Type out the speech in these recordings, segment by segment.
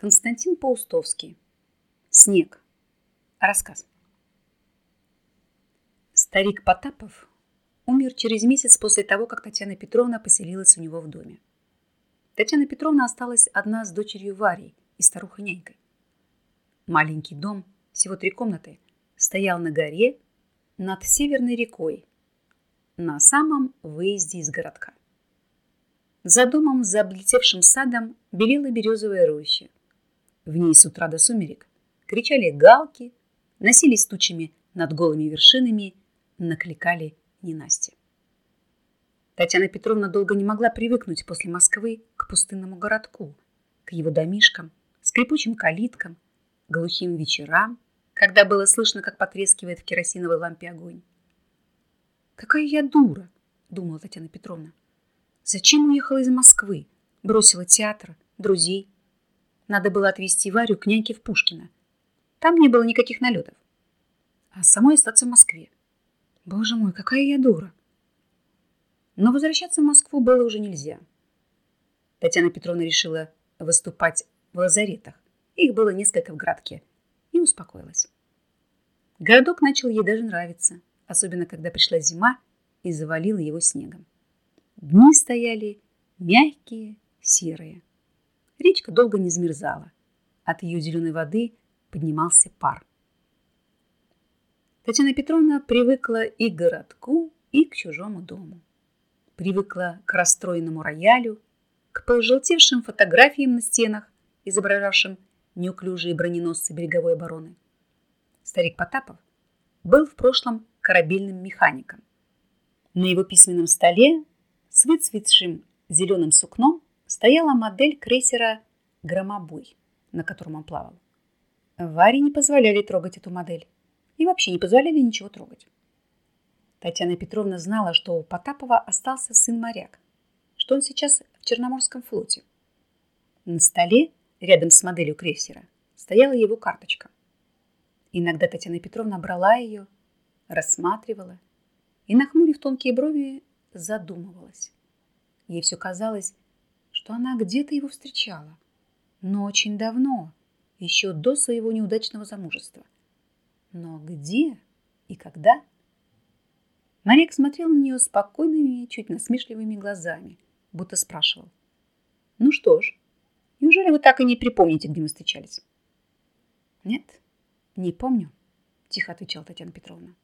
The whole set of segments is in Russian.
Константин Паустовский. Снег. Рассказ. Старик Потапов умер через месяц после того, как Татьяна Петровна поселилась у него в доме. Татьяна Петровна осталась одна с дочерью Варей и старухой-нянькой. Маленький дом, всего три комнаты, стоял на горе над Северной рекой, на самом выезде из городка. За домом, за облетевшим садом, белела березовая роща – в ней с утра до сумерек кричали галки, носились тучами над голыми вершинами, накликали ненасти. Татьяна Петровна долго не могла привыкнуть после Москвы к пустынному городку, к его домишкам, скрипучим калиткам, глухим вечерам, когда было слышно, как потрескивает в керосиновой лампе огонь. «Какая я дура!» — думала Татьяна Петровна. «Зачем уехала из Москвы? Бросила театр, друзей, надо было отвезти Варю к няньке в Пушкино. Там не было никаких налетов. А самой остаться в Москве. Боже мой, какая я дура. Но возвращаться в Москву было уже нельзя. Татьяна Петровна решила выступать в лазаретах. Их было несколько в городке. И успокоилась. Городок начал ей даже нравиться, особенно когда пришла зима и завалила его снегом. Дни стояли мягкие, серые. Речка долго не замерзала. От ее зеленой воды поднимался пар. Татьяна Петровна привыкла и к городку, и к чужому дому. Привыкла к расстроенному роялю, к пожелтевшим фотографиям на стенах, изображавшим неуклюжие броненосцы береговой обороны. Старик Потапов был в прошлом корабельным механиком. На его письменном столе с выцветшим зеленым сукном стояла модель крейсера «Громобой», на котором он плавал. Варе не позволяли трогать эту модель. И вообще не позволяли ничего трогать. Татьяна Петровна знала, что у Потапова остался сын-моряк, что он сейчас в Черноморском флоте. На столе, рядом с моделью крейсера, стояла его карточка. Иногда Татьяна Петровна брала ее, рассматривала и, нахмурив тонкие брови, задумывалась. Ей все казалось, что она где-то его встречала, но очень давно, еще до своего неудачного замужества. Но где и когда? Марек смотрел на нее спокойными, чуть насмешливыми глазами, будто спрашивал. «Ну что ж, неужели вы так и не припомните, где мы встречались?» «Нет, не помню», – тихо отвечала Татьяна Петровна.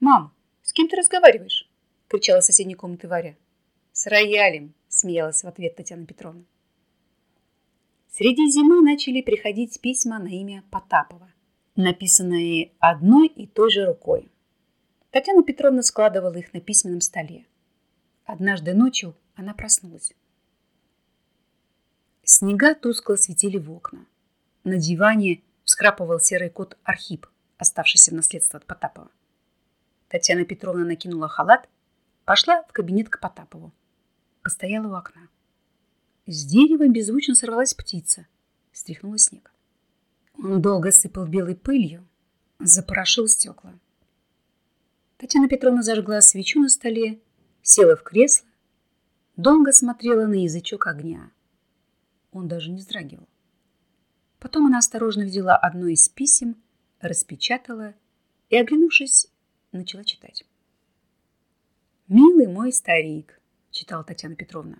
«Мам, с кем ты разговариваешь?» – кричала соседней комнаты Варя. «С роялем», смеялась в ответ Татьяна Петровна. Среди зимы начали приходить письма на имя Потапова, написанные одной и той же рукой. Татьяна Петровна складывала их на письменном столе. Однажды ночью она проснулась. Снега тускло светили в окна. На диване вскрапывал серый кот Архип, оставшийся в наследство от Потапова. Татьяна Петровна накинула халат, пошла в кабинет к Потапову постояла у окна. С дерева беззвучно сорвалась птица, стряхнула снег. Он долго сыпал белой пылью, запорошил стекла. Татьяна Петровна зажгла свечу на столе, села в кресло, долго смотрела на язычок огня. Он даже не вздрагивал. Потом она осторожно взяла одно из писем, распечатала и, оглянувшись, начала читать. «Милый мой старик, читала Татьяна Петровна.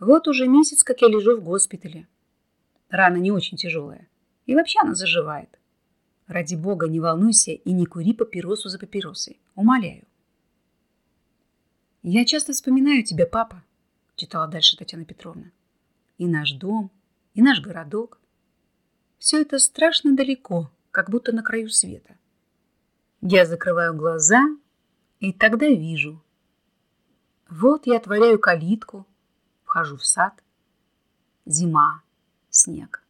Вот уже месяц, как я лежу в госпитале. Рана не очень тяжелая. И вообще она заживает. Ради бога, не волнуйся и не кури папиросу за папиросой. Умоляю. Я часто вспоминаю тебя, папа, читала дальше Татьяна Петровна. И наш дом, и наш городок. Все это страшно далеко, как будто на краю света. Я закрываю глаза, и тогда вижу, вот я отворяю калитку, вхожу в сад. Зима, снег.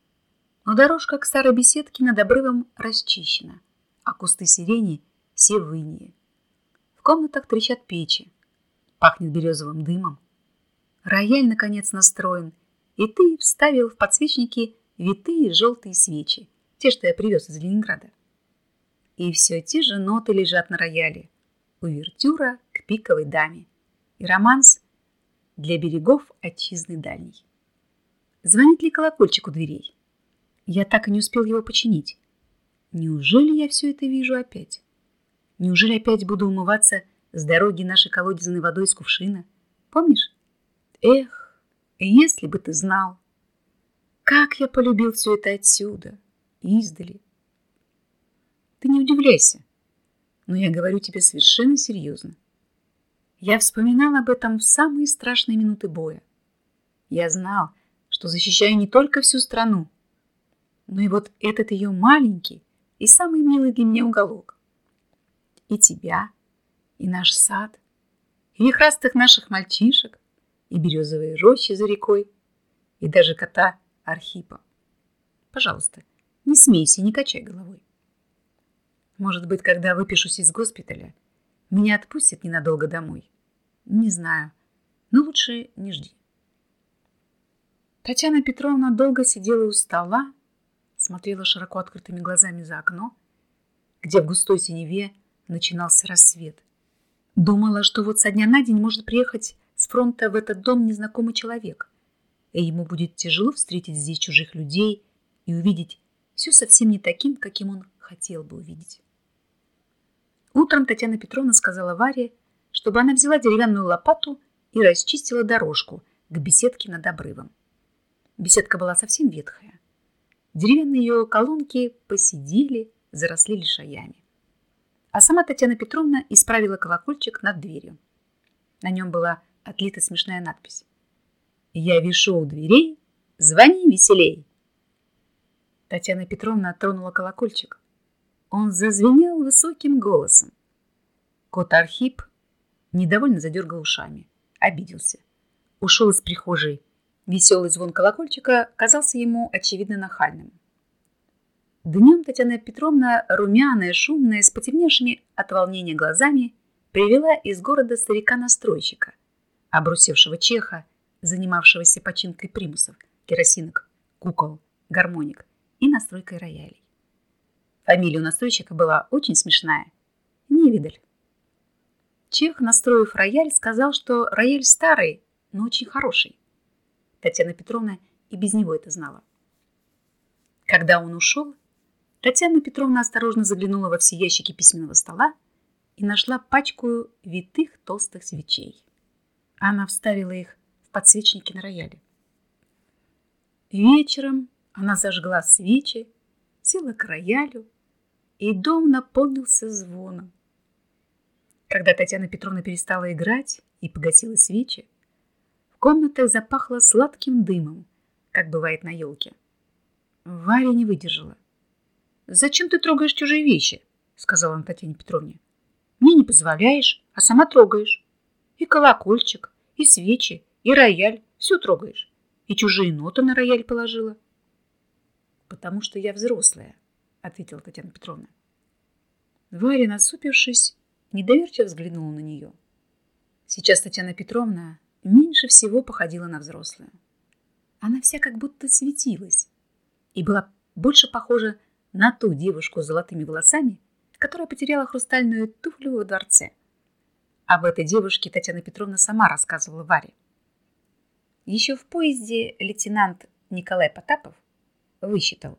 Но дорожка к старой беседке над обрывом расчищена, а кусты сирени все в инее. В комнатах трещат печи, пахнет березовым дымом. Рояль, наконец, настроен, и ты вставил в подсвечники витые желтые свечи, те, что я привез из Ленинграда. И все те же ноты лежат на рояле. Увертюра к пиковой даме и романс для берегов отчизны дальней. Звонит ли колокольчик у дверей? Я так и не успел его починить. Неужели я все это вижу опять? Неужели опять буду умываться с дороги нашей колодезной водой из кувшина? Помнишь? Эх, если бы ты знал, как я полюбил все это отсюда, издали. Ты не удивляйся, но я говорю тебе совершенно серьезно. Я вспоминал об этом в самые страшные минуты боя. Я знал, что защищаю не только всю страну, но и вот этот ее маленький и самый милый для меня уголок. И тебя, и наш сад, и вихрастых наших мальчишек, и березовые рощи за рекой, и даже кота Архипа. Пожалуйста, не смейся, не качай головой. Может быть, когда выпишусь из госпиталя, меня отпустят ненадолго домой. Не знаю, но лучше не жди. Татьяна Петровна долго сидела у стола, смотрела широко открытыми глазами за окно, где в густой синеве начинался рассвет. Думала, что вот со дня на день может приехать с фронта в этот дом незнакомый человек, и ему будет тяжело встретить здесь чужих людей и увидеть все совсем не таким, каким он хотел бы увидеть. Утром Татьяна Петровна сказала Варе, чтобы она взяла деревянную лопату и расчистила дорожку к беседке над обрывом. Беседка была совсем ветхая. Деревянные ее колонки посидели, заросли лишаями. А сама Татьяна Петровна исправила колокольчик над дверью. На нем была отлита смешная надпись. «Я вишу у дверей, звони веселей!» Татьяна Петровна тронула колокольчик. Он зазвенел высоким голосом. Кот Архип недовольно задергал ушами, обиделся. Ушел из прихожей. Веселый звон колокольчика казался ему очевидно нахальным. Днем Татьяна Петровна, румяная, шумная, с потемневшими от волнения глазами, привела из города старика-настройщика, обрусевшего чеха, занимавшегося починкой примусов, керосинок, кукол, гармоник и настройкой роялей. Фамилия у настройщика была очень смешная – Невидаль. Чех, настроив рояль, сказал, что рояль старый, но очень хороший. Татьяна Петровна и без него это знала. Когда он ушел, Татьяна Петровна осторожно заглянула во все ящики письменного стола и нашла пачку витых толстых свечей. Она вставила их в подсвечники на рояле. Вечером она зажгла свечи, села к роялю, и дом наполнился звоном. Когда Татьяна Петровна перестала играть и погасила свечи, в комнатах запахло сладким дымом, как бывает на елке. Варя не выдержала. «Зачем ты трогаешь чужие вещи?» — сказала она Татьяне Петровне. «Мне не позволяешь, а сама трогаешь. И колокольчик, и свечи, и рояль, все трогаешь. И чужие ноты на рояль положила» потому что я взрослая, ответила Татьяна Петровна. Варя, насупившись, недоверчиво взглянула на нее. Сейчас Татьяна Петровна меньше всего походила на взрослую. Она вся как будто светилась и была больше похожа на ту девушку с золотыми волосами, которая потеряла хрустальную туфлю во дворце. Об этой девушке Татьяна Петровна сама рассказывала Варе. Еще в поезде лейтенант Николай Потапов высчитал,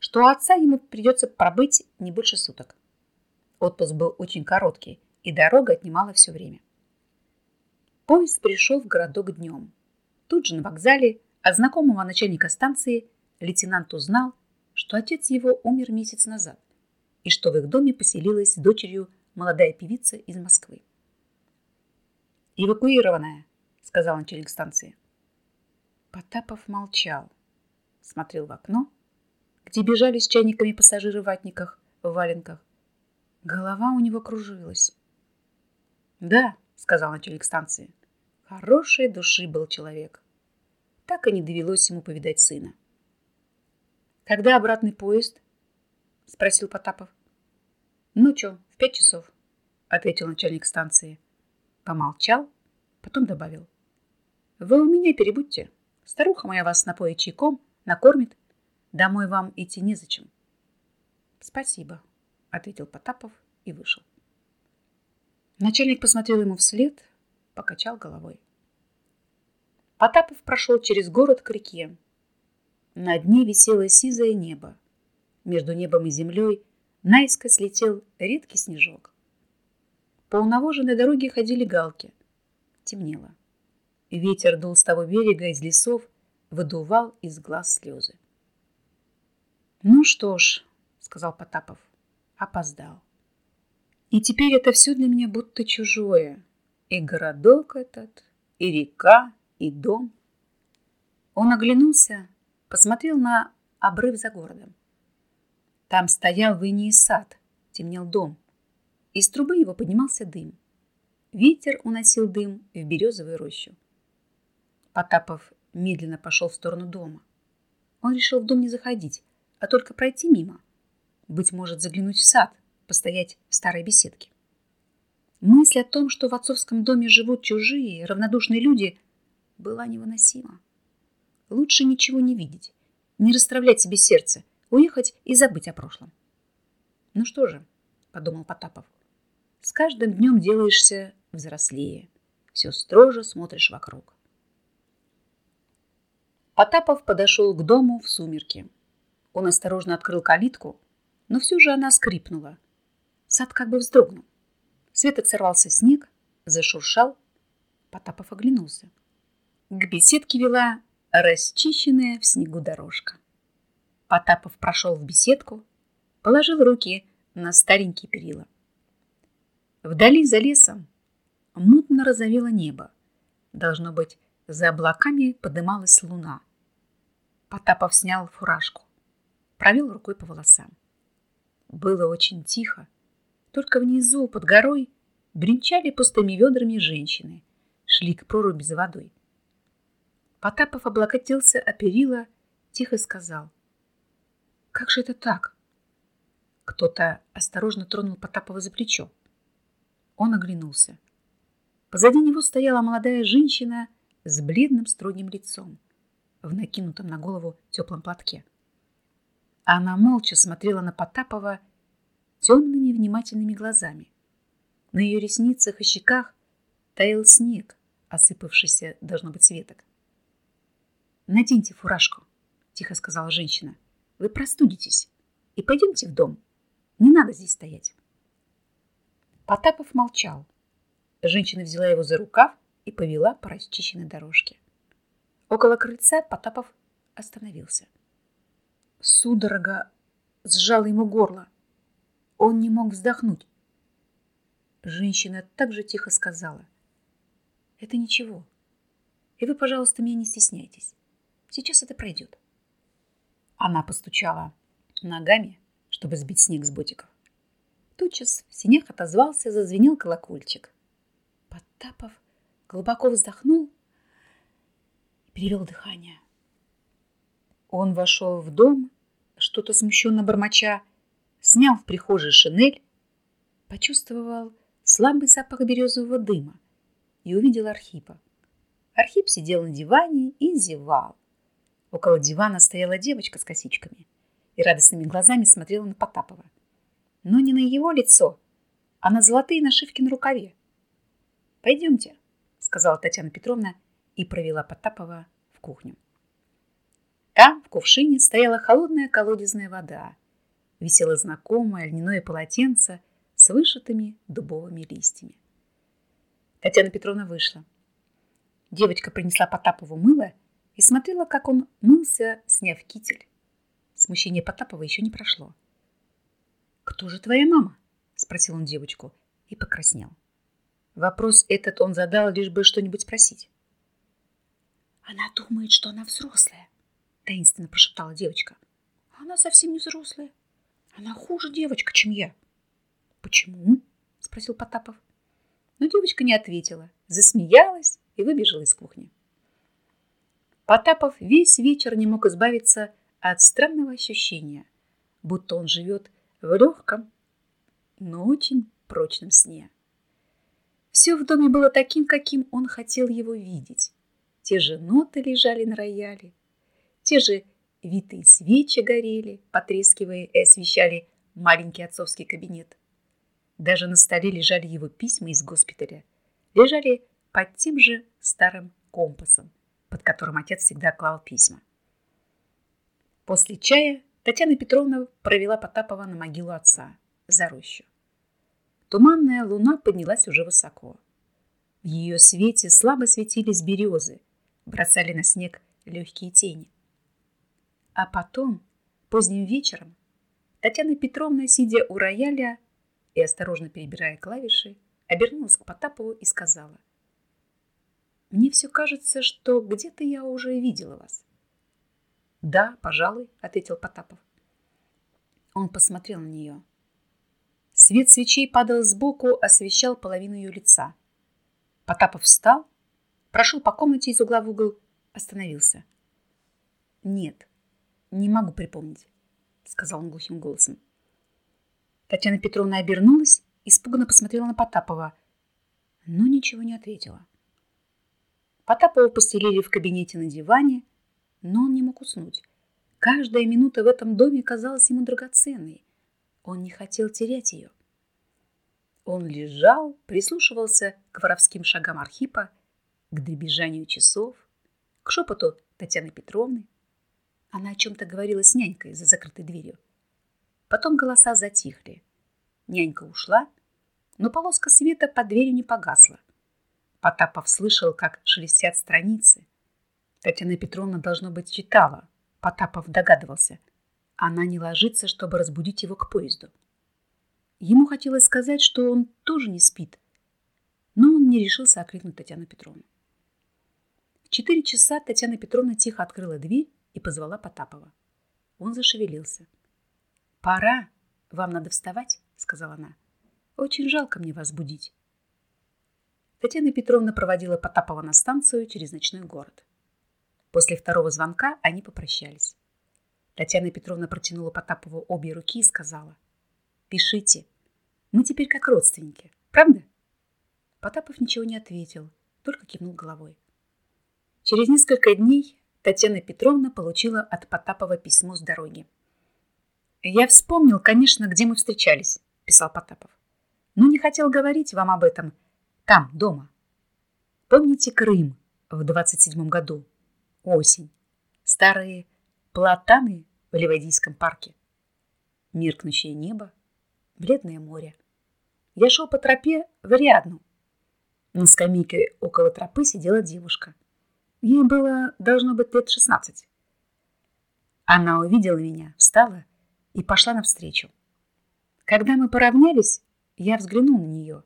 что у отца ему придется пробыть не больше суток. Отпуск был очень короткий, и дорога отнимала все время. Поезд пришел в городок днем. Тут же на вокзале от знакомого начальника станции лейтенант узнал, что отец его умер месяц назад и что в их доме поселилась дочерью молодая певица из Москвы. «Эвакуированная», — сказал начальник станции. Потапов молчал смотрел в окно, где бежали с чайниками пассажиры в ватниках, в валенках. Голова у него кружилась. «Да», — сказал начальник станции, — «хорошей души был человек. Так и не довелось ему повидать сына». «Когда обратный поезд?» — спросил Потапов. «Ну чё, в пять часов», — ответил начальник станции. Помолчал, потом добавил. «Вы у меня перебудьте. Старуха моя вас напоит чайком, накормит. Домой вам идти незачем. Спасибо, ответил Потапов и вышел. Начальник посмотрел ему вслед, покачал головой. Потапов прошел через город к реке. На дне висело сизое небо. Между небом и землей наискось летел редкий снежок. По унавоженной дороге ходили галки. Темнело. Ветер дул с того берега из лесов, выдувал из глаз слезы. «Ну что ж», — сказал Потапов, — опоздал. «И теперь это все для меня будто чужое. И городок этот, и река, и дом». Он оглянулся, посмотрел на обрыв за городом. Там стоял в инии сад, темнел дом. Из трубы его поднимался дым. Ветер уносил дым в березовую рощу. Потапов медленно пошел в сторону дома. Он решил в дом не заходить, а только пройти мимо. Быть может, заглянуть в сад, постоять в старой беседке. Мысль о том, что в отцовском доме живут чужие, равнодушные люди, была невыносима. Лучше ничего не видеть, не расстравлять себе сердце, уехать и забыть о прошлом. Ну что же, подумал Потапов, с каждым днем делаешься взрослее, все строже смотришь вокруг. Потапов подошел к дому в сумерки. Он осторожно открыл калитку, но все же она скрипнула. Сад как бы вздрогнул. Светок сорвался снег, зашуршал. Потапов оглянулся. К беседке вела расчищенная в снегу дорожка. Потапов прошел в беседку, положил руки на старенькие перила. Вдали за лесом мутно разовело небо. Должно быть, за облаками подымалась луна. Потапов снял фуражку, провел рукой по волосам. Было очень тихо. Только внизу, под горой, бренчали пустыми ведрами женщины, шли к проруби за водой. Потапов облокотился о перила, тихо сказал. «Как же это так?» Кто-то осторожно тронул Потапова за плечо. Он оглянулся. Позади него стояла молодая женщина с бледным строгим лицом в накинутом на голову теплом платке. Она молча смотрела на Потапова темными внимательными глазами. На ее ресницах и щеках таял снег, осыпавшийся, должно быть, светок. «Наденьте фуражку», — тихо сказала женщина. «Вы простудитесь и пойдемте в дом. Не надо здесь стоять». Потапов молчал. Женщина взяла его за рукав и повела по расчищенной дорожке. Около крыльца Потапов остановился. Судорога сжала ему горло. Он не мог вздохнуть. Женщина так же тихо сказала. «Это ничего. И вы, пожалуйста, меня не стесняйтесь. Сейчас это пройдет». Она постучала ногами, чтобы сбить снег с ботиков. Тотчас в синях отозвался, зазвенел колокольчик. Потапов глубоко вздохнул перевел дыхание. Он вошел в дом, что-то смущенно бормоча, снял в прихожей шинель, почувствовал слабый запах березового дыма и увидел Архипа. Архип сидел на диване и зевал. Около дивана стояла девочка с косичками и радостными глазами смотрела на Потапова. Но не на его лицо, а на золотые нашивки на рукаве. «Пойдемте», — сказала Татьяна Петровна, — и провела Потапова в кухню. Там в кувшине стояла холодная колодезная вода. Висело знакомое льняное полотенце с вышитыми дубовыми листьями. Татьяна Петровна вышла. Девочка принесла Потапову мыло и смотрела, как он мылся, сняв китель. Смущение Потапова еще не прошло. «Кто же твоя мама?» – спросил он девочку и покраснел. Вопрос этот он задал, лишь бы что-нибудь спросить. Она думает, что она взрослая, таинственно прошептала девочка. Она совсем не взрослая. Она хуже девочка, чем я. Почему? спросил Потапов. Но девочка не ответила, засмеялась и выбежала из кухни. Потапов весь вечер не мог избавиться от странного ощущения, будто он живет в легком, но очень прочном сне. Все в доме было таким, каким он хотел его видеть. Те же ноты лежали на рояле, те же витые свечи горели, потрескивая и освещали маленький отцовский кабинет. Даже на столе лежали его письма из госпиталя. Лежали под тем же старым компасом, под которым отец всегда клал письма. После чая Татьяна Петровна провела Потапова на могилу отца за рощу. Туманная луна поднялась уже высоко. В ее свете слабо светились березы, бросали на снег легкие тени. А потом, поздним вечером, Татьяна Петровна, сидя у рояля и осторожно перебирая клавиши, обернулась к Потапову и сказала. «Мне все кажется, что где-то я уже видела вас». «Да, пожалуй», — ответил Потапов. Он посмотрел на нее. Свет свечей падал сбоку, освещал половину ее лица. Потапов встал, прошел по комнате из угла в угол, остановился. «Нет, не могу припомнить», — сказал он глухим голосом. Татьяна Петровна обернулась, испуганно посмотрела на Потапова, но ничего не ответила. Потапова постелили в кабинете на диване, но он не мог уснуть. Каждая минута в этом доме казалась ему драгоценной. Он не хотел терять ее. Он лежал, прислушивался к воровским шагам Архипа, к дребезжанию часов, к шепоту Татьяны Петровны. Она о чем-то говорила с нянькой за закрытой дверью. Потом голоса затихли. Нянька ушла, но полоска света под дверью не погасла. Потапов слышал, как шелестят страницы. Татьяна Петровна, должно быть, читала. Потапов догадывался. Она не ложится, чтобы разбудить его к поезду. Ему хотелось сказать, что он тоже не спит, но он не решился окликнуть Татьяну Петровну. В четыре часа Татьяна Петровна тихо открыла дверь и позвала Потапова. Он зашевелился. «Пора, вам надо вставать», — сказала она. «Очень жалко мне вас будить». Татьяна Петровна проводила Потапова на станцию через ночной город. После второго звонка они попрощались. Татьяна Петровна протянула Потапову обе руки и сказала — Пишите. Мы теперь как родственники, правда? Потапов ничего не ответил, только кивнул головой. Через несколько дней Татьяна Петровна получила от Потапова письмо с дороги. «Я вспомнил, конечно, где мы встречались», – писал Потапов. «Но не хотел говорить вам об этом там, дома. Помните Крым в 27-м году? Осень. Старые платаны в Ливадийском парке. Меркнущее небо, бледное море. Я шел по тропе в Ариадну. На скамейке около тропы сидела девушка. Ей было, должно быть, лет шестнадцать. Она увидела меня, встала и пошла навстречу. Когда мы поравнялись, я взглянул на нее.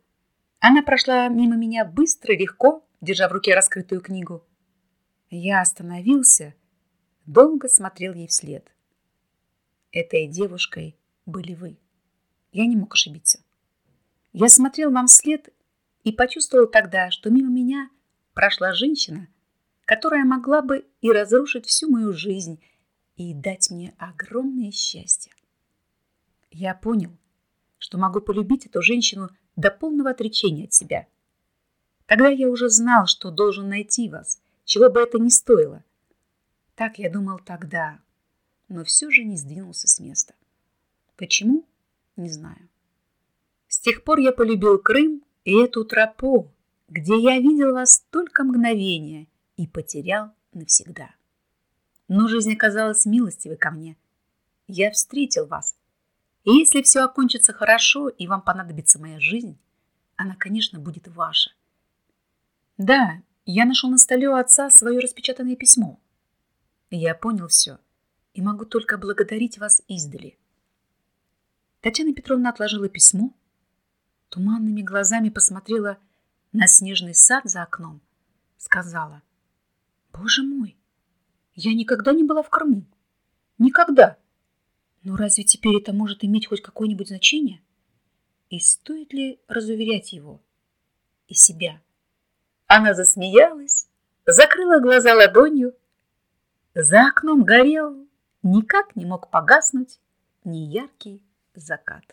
Она прошла мимо меня быстро, легко, держа в руке раскрытую книгу. Я остановился, долго смотрел ей вслед. Этой девушкой были вы. Я не мог ошибиться. Я смотрел вам вслед и почувствовал тогда, что мимо меня прошла женщина, которая могла бы и разрушить всю мою жизнь, и дать мне огромное счастье. Я понял, что могу полюбить эту женщину до полного отречения от себя. Тогда я уже знал, что должен найти вас, чего бы это ни стоило. Так я думал тогда, но все же не сдвинулся с места. Почему? Не знаю. С тех пор я полюбил Крым и эту тропу, где я видел вас только мгновение и потерял навсегда. Но жизнь оказалась милостивой ко мне. Я встретил вас. И если все окончится хорошо и вам понадобится моя жизнь, она, конечно, будет ваша. Да, я нашел на столе у отца свое распечатанное письмо. Я понял все и могу только благодарить вас издали. Татьяна Петровна отложила письмо, туманными глазами посмотрела на снежный сад за окном, сказала, «Боже мой, я никогда не была в Крыму. Никогда. Но разве теперь это может иметь хоть какое-нибудь значение? И стоит ли разуверять его и себя?» Она засмеялась, закрыла глаза ладонью. За окном горел, никак не мог погаснуть неяркий закат.